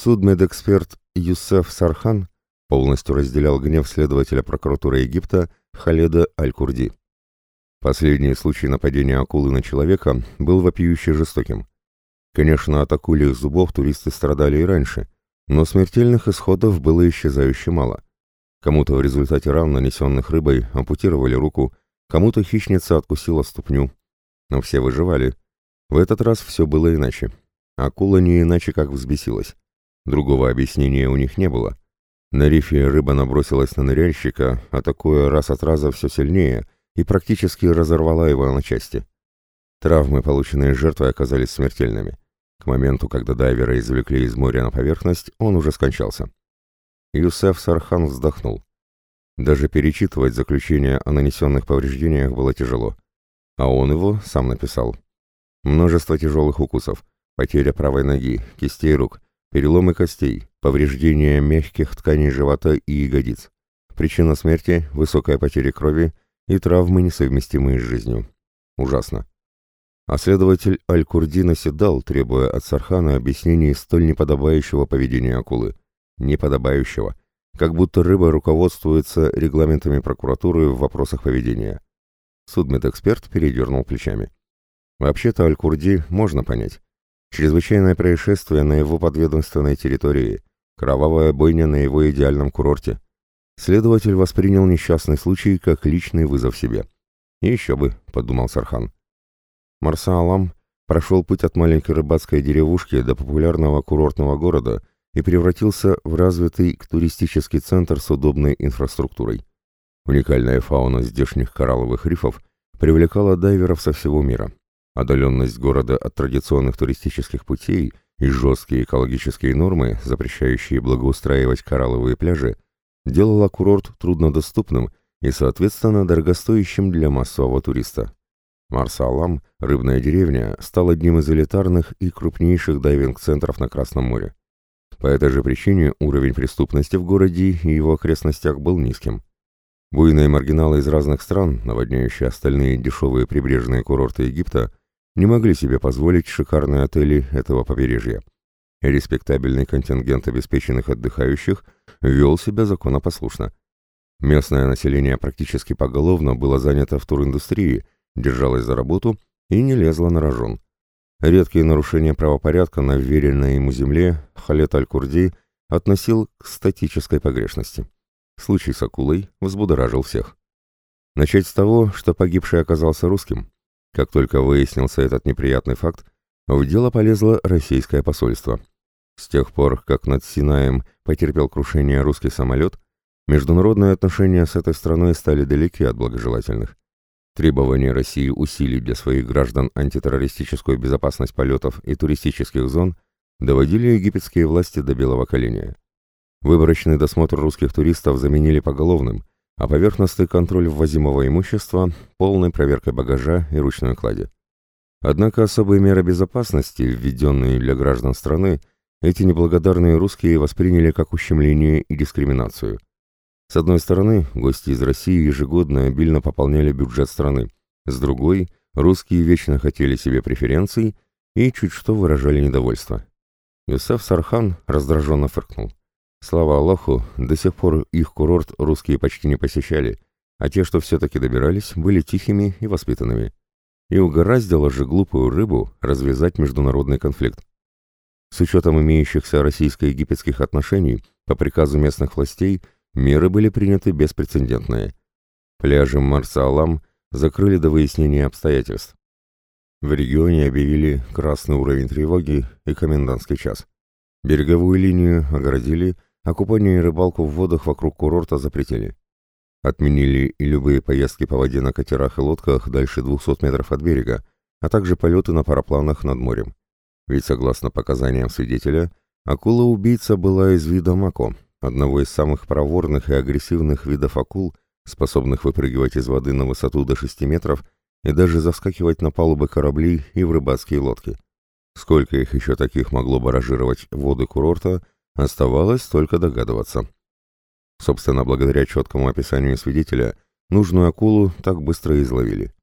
Судмедэксперт Юсеф Сархан полностью разделял гнев следователя прокуратуры Египта Халеда Аль-Курди. Последний случай нападения акулы на человека был вопиюще жестоким. Конечно, от акульих зубов туристы страдали и раньше, но смертельных исходов было исчезающе мало. Кому-то в результате ран, нанесенных рыбой, ампутировали руку, кому-то хищница откусила ступню. Но все выживали. В этот раз все было иначе. Акула не иначе как взбесилась. Другого объяснения у них не было. На рифе рыба набросилась на ныряльщика, атакуя раз от раза все сильнее, и практически разорвала его на части. Травмы, полученные жертвой, оказались смертельными. К моменту, когда дайвера извлекли из моря на поверхность, он уже скончался. Юсеф Сархан вздохнул. Даже перечитывать заключение о нанесенных повреждениях было тяжело. А он его сам написал. Множество тяжелых укусов, потеря правой ноги, кистей рук, переломы костей, повреждения мягких тканей живота и ягодиц. Причина смерти – высокая потеря крови и травмы, несовместимые с жизнью. Ужасно. А следователь Аль-Курди наседал, требуя от Сархана объяснений столь неподобающего поведения акулы. Неподобающего. Как будто рыба руководствуется регламентами прокуратуры в вопросах поведения. Судмедэксперт передернул плечами. Вообще-то Аль-Курди можно понять. Чрезвычайное происшествие на его подведомственной территории, кровавая бойня на его идеальном курорте. Следователь воспринял несчастный случай как личный вызов себе. «Еще бы», — подумал Сархан. Марса-Алам прошел путь от маленькой рыбацкой деревушки до популярного курортного города и превратился в развитый туристический центр с удобной инфраструктурой. Уникальная фауна здешних коралловых рифов привлекала дайверов со всего мира. Отдаленность города от традиционных туристических путей и жесткие экологические нормы, запрещающие благоустраивать коралловые пляжи, делала курорт труднодоступным и, соответственно, дорогостоящим для массового туриста. Марса-Алам, рыбная деревня, стал одним из элитарных и крупнейших дайвинг-центров на Красном море. По этой же причине уровень преступности в городе и его окрестностях был низким. Буйные маргиналы из разных стран, наводняющие остальные дешевые прибрежные курорты Египта, не могли себе позволить шикарные отели этого побережья. Респектабельный контингент обеспеченных отдыхающих вел себя законопослушно. Местное население практически поголовно было занято в туриндустрии – держалась за работу и не лезла на рожон. Редкие нарушения правопорядка на вверенной ему земле Халет Аль-Курди относил к статической погрешности. Случай с акулой взбудоражил всех. Начать с того, что погибший оказался русским. Как только выяснился этот неприятный факт, в дело полезло российское посольство. С тех пор, как над Синаем потерпел крушение русский самолет, международные отношения с этой страной стали далеки от благожелательных. Требования России усилить для своих граждан антитеррористическую безопасность полетов и туристических зон доводили египетские власти до белого коленя. Выборочный досмотр русских туристов заменили поголовным, а поверхностный контроль ввозимого имущества – полной проверкой багажа и ручной клади. Однако особые меры безопасности, введенные для граждан страны, эти неблагодарные русские восприняли как ущемление и дискриминацию. С одной стороны, гости из России ежегодно обильно пополняли бюджет страны, с другой, русские вечно хотели себе преференций и чуть что выражали недовольство. Юсеф Сархан раздраженно фыркнул. Слава Аллаху, до сих пор их курорт русские почти не посещали, а те, что все-таки добирались, были тихими и воспитанными. И угораздило же глупую рыбу развязать международный конфликт. С учетом имеющихся российско-египетских отношений, по приказу местных властей – Меры были приняты беспрецедентные. Пляжи Марса-Алам закрыли до выяснения обстоятельств. В регионе объявили красный уровень тревоги и комендантский час. Береговую линию огородили, а купание и рыбалку в водах вокруг курорта запретили. Отменили и любые поездки по воде на катерах и лодках дальше 200 метров от берега, а также полеты на парапланах над морем. Ведь, согласно показаниям свидетеля, акула-убийца была из вида Мако, одного из самых проворных и агрессивных видов акул, способных выпрыгивать из воды на высоту до 6 метров и даже заскакивать на палубы кораблей и в рыбацкие лодки. Сколько их еще таких могло баражировать воды курорта, оставалось только догадываться. Собственно, благодаря четкому описанию свидетеля, нужную акулу так быстро изловили.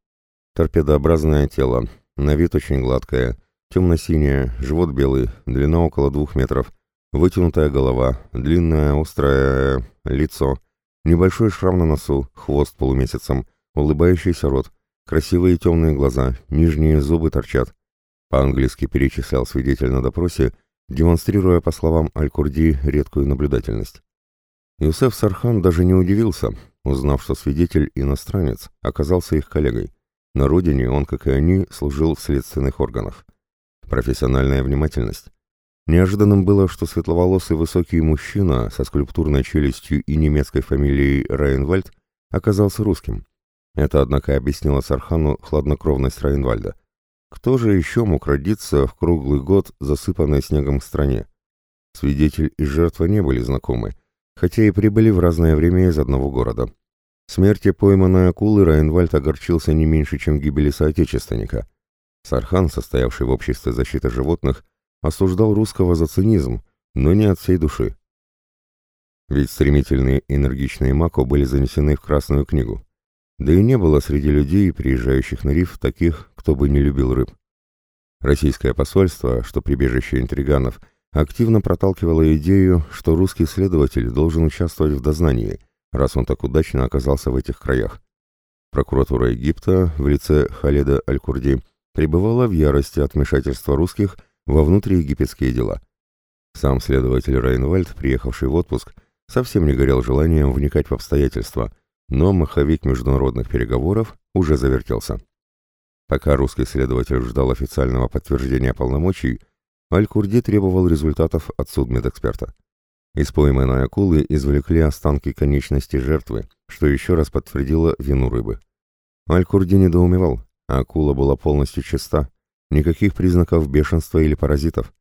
Торпедообразное тело, на вид очень гладкое, темно-синее, живот белый, длина около двух метров, Вытянутая голова, длинное острое лицо, небольшой шрам на носу, хвост полумесяцем, улыбающийся рот, красивые темные глаза, нижние зубы торчат. По-английски перечислял свидетель на допросе, демонстрируя, по словам Аль-Курди, редкую наблюдательность. Юсеф Сархан даже не удивился, узнав, что свидетель иностранец оказался их коллегой. На родине он, как и они, служил в следственных органах. Профессиональная внимательность. Неожиданным было, что светловолосый высокий мужчина со скульптурной челюстью и немецкой фамилией Райнвальд оказался русским. Это, однако, объяснило Сархану хладнокровность Райнвальда. Кто же еще мог родиться в круглый год, засыпанной снегом стране? Свидетель и жертва не были знакомы, хотя и прибыли в разное время из одного города. Смерти пойманной акулы Райнвальд огорчился не меньше, чем гибели соотечественника. Сархан, состоявший в обществе защиты животных, осуждал русского за цинизм, но не от всей души. Ведь стремительные энергичные Мако были занесены в Красную книгу. Да и не было среди людей, приезжающих на риф, таких, кто бы не любил рыб. Российское посольство, что прибежище интриганов, активно проталкивало идею, что русский следователь должен участвовать в дознании, раз он так удачно оказался в этих краях. Прокуратура Египта в лице Халеда Аль-Курди пребывала в ярости от вмешательства русских во внутриегипетские дела. Сам следователь Рейнвальд, приехавший в отпуск, совсем не горел желанием вникать в обстоятельства, но маховик международных переговоров уже завертелся. Пока русский следователь ждал официального подтверждения полномочий, Аль-Курди требовал результатов от судмедэксперта. Из пойманной акулы извлекли останки конечности жертвы, что еще раз подтвердило вину рыбы. Аль-Курди недоумевал, акула была полностью чиста, Никаких признаков бешенства или паразитов.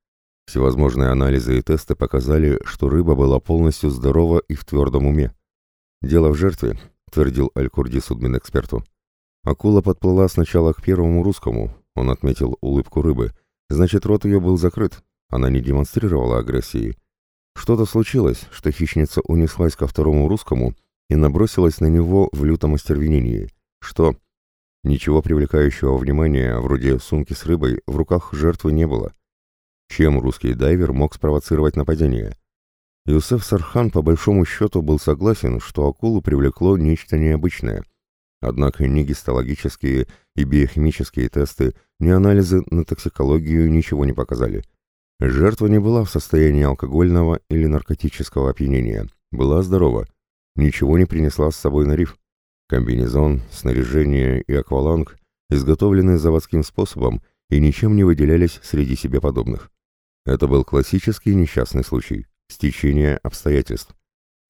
Всевозможные анализы и тесты показали, что рыба была полностью здорова и в твердом уме. «Дело в жертве», — твердил Аль-Курди судминэксперту. «Акула подплыла сначала к первому русскому», — он отметил улыбку рыбы. «Значит, рот ее был закрыт, она не демонстрировала агрессии. Что-то случилось, что хищница унеслась ко второму русскому и набросилась на него в лютом остервенении. Что? Ничего привлекающего внимания, вроде сумки с рыбой, в руках жертвы не было. Чем русский дайвер мог спровоцировать нападение? Юсеф Сархан по большому счету был согласен, что акулу привлекло нечто необычное. Однако ни гистологические и биохимические тесты, ни анализы на токсикологию ничего не показали. Жертва не была в состоянии алкогольного или наркотического опьянения, была здорова, ничего не принесла с собой на риф. Комбинезон, снаряжение и акваланг изготовлены заводским способом и ничем не выделялись среди себе подобных. Это был классический несчастный случай, стечение обстоятельств.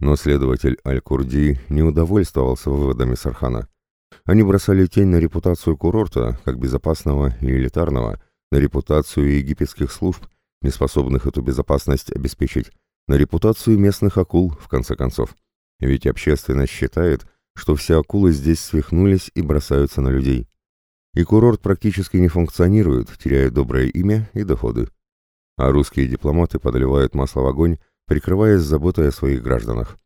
Но следователь Аль-Курди не удовольствовался выводами Сархана. Они бросали тень на репутацию курорта, как безопасного и элитарного, на репутацию египетских служб, неспособных эту безопасность обеспечить, на репутацию местных акул, в конце концов. Ведь общественность считает, что все акулы здесь свихнулись и бросаются на людей. И курорт практически не функционирует, теряя доброе имя и доходы. А русские дипломаты подливают масло в огонь, прикрываясь заботой о своих гражданах.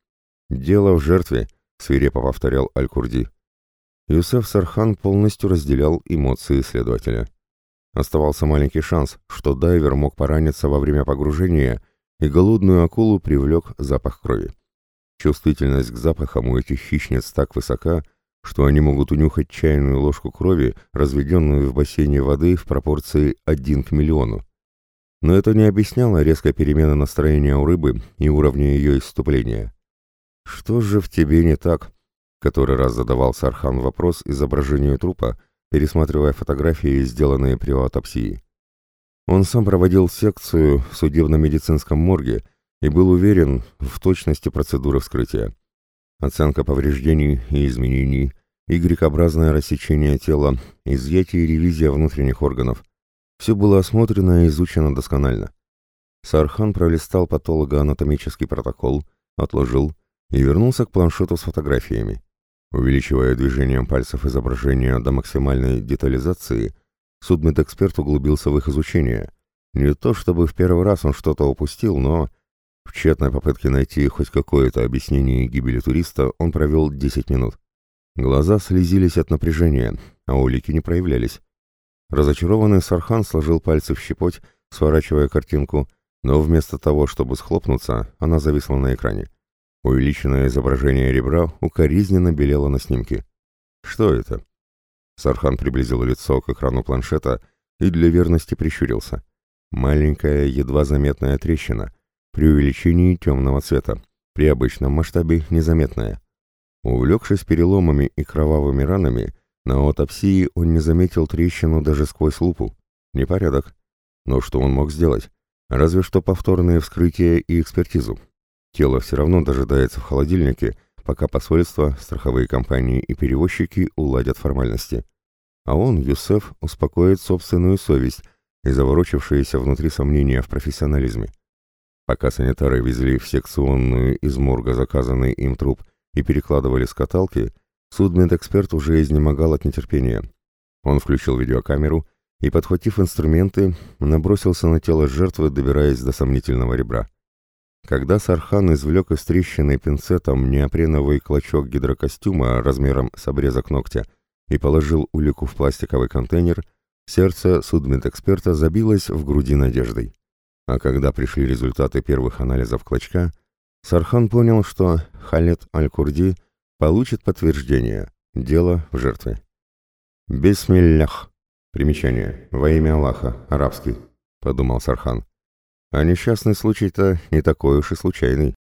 «Дело в жертве», — свирепо повторял Аль-Курди. Юсеф Сархан полностью разделял эмоции следователя. Оставался маленький шанс, что дайвер мог пораниться во время погружения, и голодную акулу привлек запах крови. Чувствительность к запахам у этих хищниц так высока, что они могут унюхать чайную ложку крови, разведенную в бассейне воды в пропорции 1 к миллиону. Но это не объясняло резкой перемены настроения у рыбы и уровня ее исступления. «Что же в тебе не так?» — который раз задавался Архан вопрос изображению трупа, пересматривая фотографии, сделанные при аутопсии. Он сам проводил секцию в судебно-медицинском морге, и был уверен в точности процедуры вскрытия. Оценка повреждений и изменений, Y-образное рассечение тела, изъятие и ревизия внутренних органов. Все было осмотрено и изучено досконально. Сархан пролистал патологоанатомический протокол, отложил и вернулся к планшету с фотографиями. Увеличивая движением пальцев изображения до максимальной детализации, судмедэксперт углубился в их изучение. Не то чтобы в первый раз он что-то упустил, но в тщетной попытке найти хоть какое-то объяснение гибели туриста он провел 10 минут. Глаза слезились от напряжения, а улики не проявлялись. Разочарованный Сархан сложил пальцы в щепоть, сворачивая картинку, но вместо того, чтобы схлопнуться, она зависла на экране. Увеличенное изображение ребра укоризненно белело на снимке. Что это? Сархан приблизил лицо к экрану планшета и для верности прищурился. Маленькая, едва заметная трещина, при увеличении темного цвета, при обычном масштабе незаметная. Увлекшись переломами и кровавыми ранами, на аутопсии он не заметил трещину даже сквозь лупу. Непорядок. Но что он мог сделать? Разве что повторные вскрытия и экспертизу. Тело все равно дожидается в холодильнике, пока посольство, страховые компании и перевозчики уладят формальности. А он, Юсеф, успокоит собственную совесть и заворочившиеся внутри сомнения в профессионализме. Пока санитары везли в секционную из морга заказанный им труп и перекладывали с каталки, судмедэксперт уже изнемогал от нетерпения. Он включил видеокамеру и, подхватив инструменты, набросился на тело жертвы, добираясь до сомнительного ребра. Когда Сархан извлек из трещины пинцетом неопреновый клочок гидрокостюма размером с обрезок ногтя и положил улику в пластиковый контейнер, сердце судмедэксперта забилось в груди надеждой. А когда пришли результаты первых анализов клочка, Сархан понял, что Халет Аль-Курди получит подтверждение – дело в жертве. «Бисмиллях» – примечание, во имя Аллаха, арабский, – подумал Сархан. А несчастный случай-то не такой уж и случайный.